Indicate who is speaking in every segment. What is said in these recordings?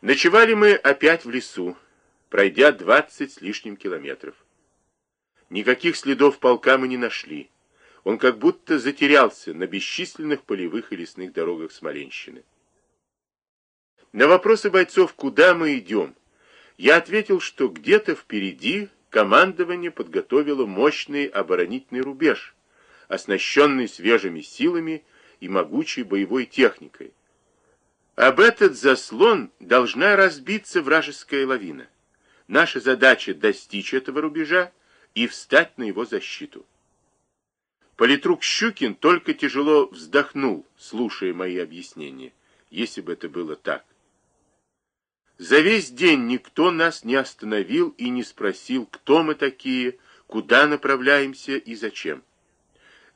Speaker 1: Ночевали мы опять в лесу, пройдя 20 с лишним километров. Никаких следов полка мы не нашли. Он как будто затерялся на бесчисленных полевых и лесных дорогах Смоленщины. На вопросы бойцов, куда мы идем, я ответил, что где-то впереди командование подготовило мощный оборонительный рубеж, оснащенный свежими силами и могучей боевой техникой. Об этот заслон должна разбиться вражеская лавина. Наша задача достичь этого рубежа и встать на его защиту. Политрук Щукин только тяжело вздохнул, слушая мои объяснения, если бы это было так. За весь день никто нас не остановил и не спросил, кто мы такие, куда направляемся и зачем.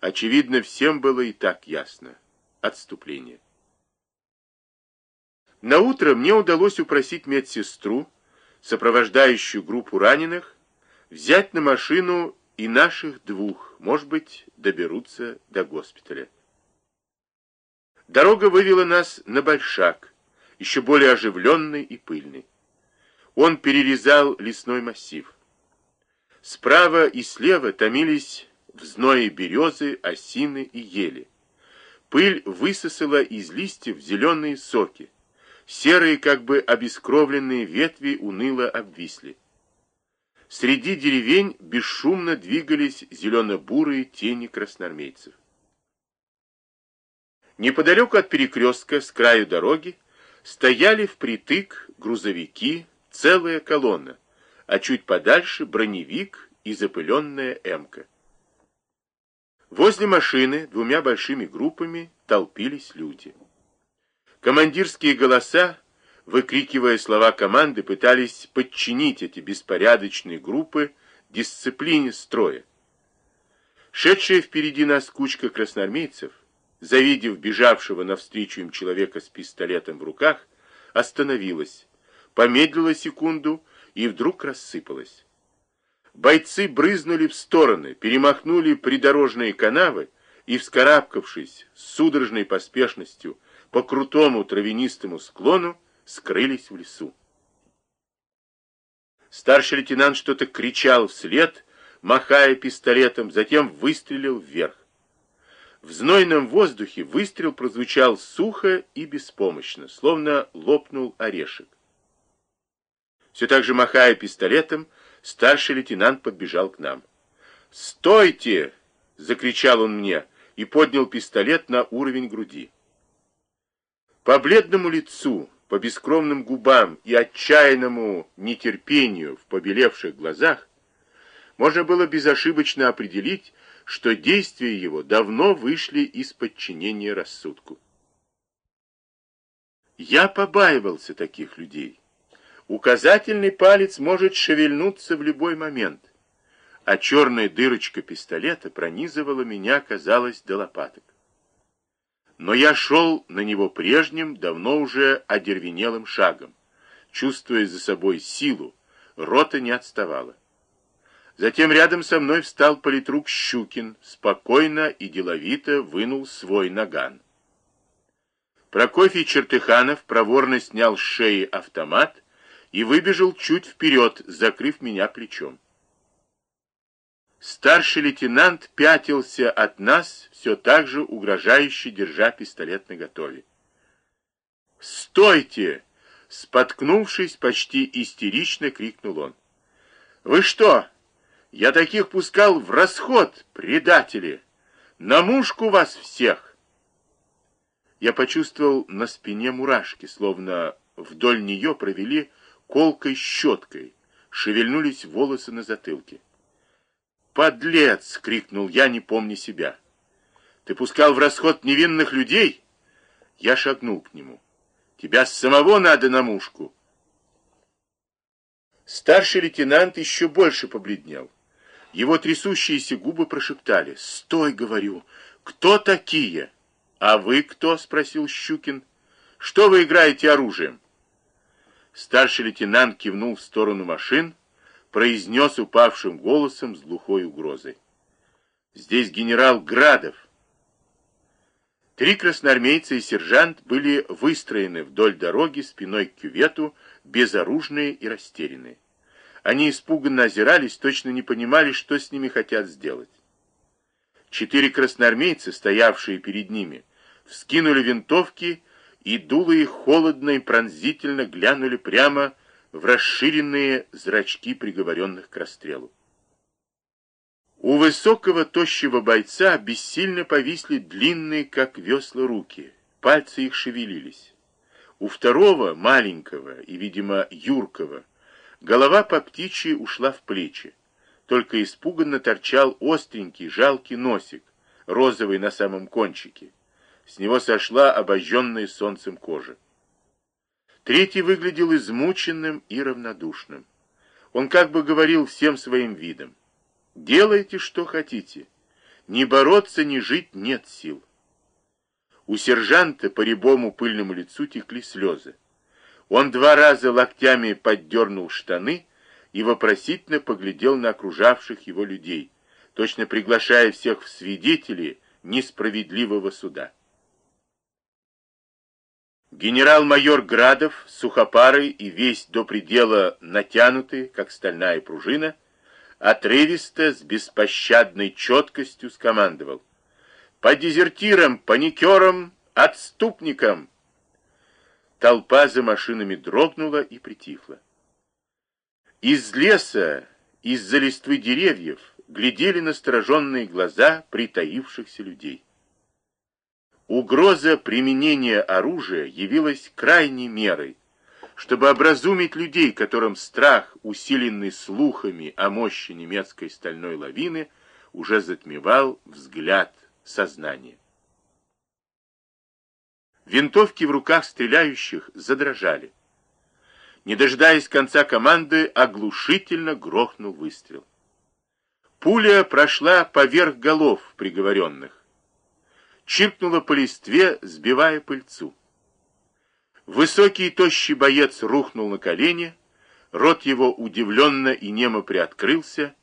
Speaker 1: Очевидно, всем было и так ясно. Отступление. На утро мне удалось упросить медсестру, сопровождающую группу раненых, взять на машину и наших двух, может быть, доберутся до госпиталя. Дорога вывела нас на Большак, еще более оживленный и пыльный. Он перерезал лесной массив. Справа и слева томились в зное березы, осины и ели. Пыль высосала из листьев зеленые соки. Серые, как бы обескровленные ветви уныло обвисли. Среди деревень бесшумно двигались зелено-бурые тени красноармейцев. Неподалеку от перекрестка, с краю дороги, стояли впритык грузовики, целая колонна, а чуть подальше броневик и запыленная эмка. Возле машины двумя большими группами толпились люди. Командирские голоса, выкрикивая слова команды, пытались подчинить эти беспорядочные группы дисциплине строя. Шедшая впереди нас кучка красноармейцев завидев бежавшего навстречу им человека с пистолетом в руках, остановилась, помедлила секунду и вдруг рассыпалась. Бойцы брызнули в стороны, перемахнули придорожные канавы и, вскарабкавшись с судорожной поспешностью по крутому травянистому склону, скрылись в лесу. Старший лейтенант что-то кричал вслед, махая пистолетом, затем выстрелил вверх. В знойном воздухе выстрел прозвучал сухо и беспомощно, словно лопнул орешек. Все так же махая пистолетом, старший лейтенант подбежал к нам. «Стойте!» — закричал он мне и поднял пистолет на уровень груди. По бледному лицу, по бескромным губам и отчаянному нетерпению в побелевших глазах можно было безошибочно определить, что действия его давно вышли из подчинения рассудку. Я побаивался таких людей. Указательный палец может шевельнуться в любой момент, а черная дырочка пистолета пронизывала меня, казалось, до лопаток. Но я шел на него прежним, давно уже одервенелым шагом, чувствуя за собой силу, рота не отставала. Затем рядом со мной встал политрук Щукин, спокойно и деловито вынул свой наган. Прокофий Чертыханов проворно снял с шеи автомат и выбежал чуть вперед, закрыв меня плечом. Старший лейтенант пятился от нас, все так же угрожающе держа пистолет наготове. «Стойте!» Споткнувшись, почти истерично крикнул он. «Вы что, я таких пускал в расход, предатели! На мушку вас всех!» Я почувствовал на спине мурашки, словно вдоль нее провели колкой щеткой, шевельнулись волосы на затылке. «Подлец!» — крикнул я, не помня себя. «Ты пускал в расход невинных людей?» Я шагнул к нему. «Тебя самого надо на мушку!» Старший лейтенант еще больше побледнел. Его трясущиеся губы прошептали. «Стой, — говорю, — кто такие?» «А вы кто?» — спросил Щукин. «Что вы играете оружием?» Старший лейтенант кивнул в сторону машин, произнес упавшим голосом с глухой угрозой. «Здесь генерал Градов». Три красноармейца и сержант были выстроены вдоль дороги спиной к кювету, безоружные и растерянные. Они испуганно озирались, точно не понимали, что с ними хотят сделать. Четыре красноармейца, стоявшие перед ними, вскинули винтовки, и дуло их холодно и пронзительно глянули прямо в расширенные зрачки приговоренных к расстрелу. У высокого, тощего бойца бессильно повисли длинные, как весла, руки. Пальцы их шевелились. У второго, маленького и, видимо, юркого, голова по птичьи ушла в плечи. Только испуганно торчал остренький, жалкий носик, розовый на самом кончике. С него сошла обожженная солнцем кожа. Третий выглядел измученным и равнодушным. Он как бы говорил всем своим видом. Делайте, что хотите. Ни бороться, ни жить нет сил. У сержанта по рябому пыльному лицу текли слезы. Он два раза локтями поддернул штаны и вопросительно поглядел на окружавших его людей, точно приглашая всех в свидетели несправедливого суда. Генерал-майор Градов, сухопарый и весь до предела натянутый, как стальная пружина, отрывисто, с беспощадной четкостью скомандовал. «По дезертирам, паникерам, отступникам!» Толпа за машинами дрогнула и притихла. Из леса, из-за листвы деревьев, глядели настороженные глаза притаившихся людей. Угроза применения оружия явилась крайней мерой, чтобы образумить людей, которым страх, усиленный слухами о мощи немецкой стальной лавины, уже затмевал взгляд сознания. Винтовки в руках стреляющих задрожали. Не дожидаясь конца команды, оглушительно грохнул выстрел. Пуля прошла поверх голов приговоренных. Чиркнула по листве, сбивая пыльцу. Высокий тощий боец рухнул на колени, рот его удивленно и немо приоткрылся,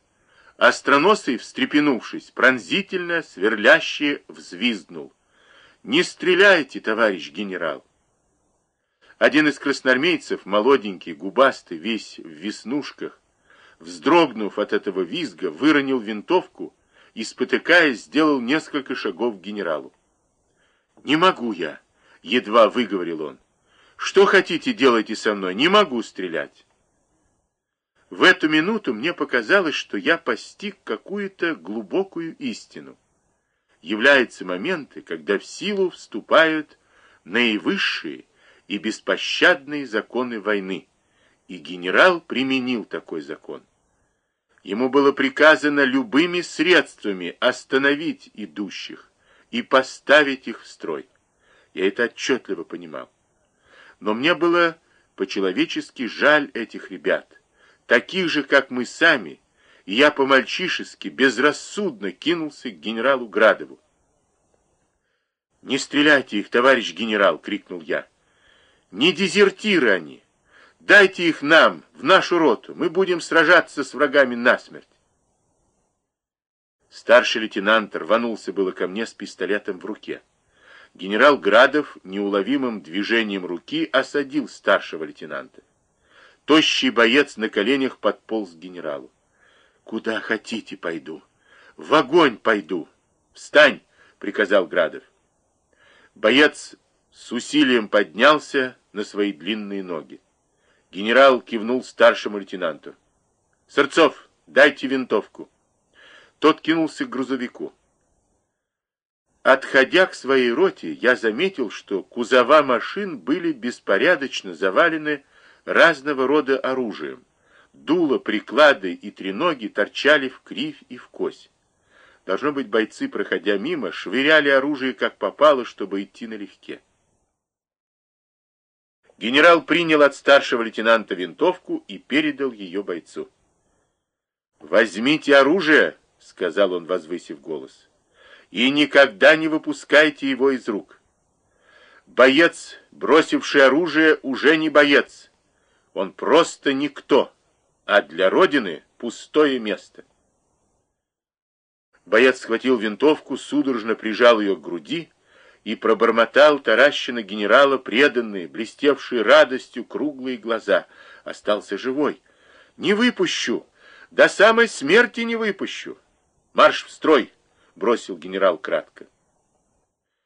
Speaker 1: остроносый, встрепенувшись, пронзительно, сверляще взвизгнул. «Не стреляйте, товарищ генерал!» Один из красноармейцев, молоденький, губастый, весь в веснушках, вздрогнув от этого визга, выронил винтовку и, спотыкаясь, сделал несколько шагов к генералу. «Не могу я!» — едва выговорил он. Что хотите, делайте со мной, не могу стрелять. В эту минуту мне показалось, что я постиг какую-то глубокую истину. Являются моменты, когда в силу вступают наивысшие и беспощадные законы войны, и генерал применил такой закон. Ему было приказано любыми средствами остановить идущих и поставить их в строй. Я это отчетливо понимал. Но мне было по-человечески жаль этих ребят, таких же, как мы сами, и я по-мальчишески безрассудно кинулся к генералу Градову. «Не стреляйте их, товарищ генерал!» — крикнул я. «Не дезертиры они! Дайте их нам, в нашу роту! Мы будем сражаться с врагами насмерть!» Старший лейтенант рванулся было ко мне с пистолетом в руке. Генерал Градов неуловимым движением руки осадил старшего лейтенанта. Тощий боец на коленях подполз к генералу. «Куда хотите, пойду. В огонь пойду. Встань!» — приказал Градов. Боец с усилием поднялся на свои длинные ноги. Генерал кивнул старшему лейтенанту. «Сырцов, дайте винтовку». Тот кинулся к грузовику. Отходя к своей роте, я заметил, что кузова машин были беспорядочно завалены разного рода оружием. Дуло, приклады и треноги торчали в кривь и в кось. Должно быть, бойцы, проходя мимо, швыряли оружие как попало, чтобы идти налегке. Генерал принял от старшего лейтенанта винтовку и передал ее бойцу. «Возьмите оружие», — сказал он, возвысив голос и никогда не выпускайте его из рук. Боец, бросивший оружие, уже не боец. Он просто никто, а для Родины пустое место. Боец схватил винтовку, судорожно прижал ее к груди и пробормотал Таращина генерала преданные, блестевшие радостью круглые глаза. Остался живой. «Не выпущу! До самой смерти не выпущу!» «Марш в строй!» — бросил генерал кратко.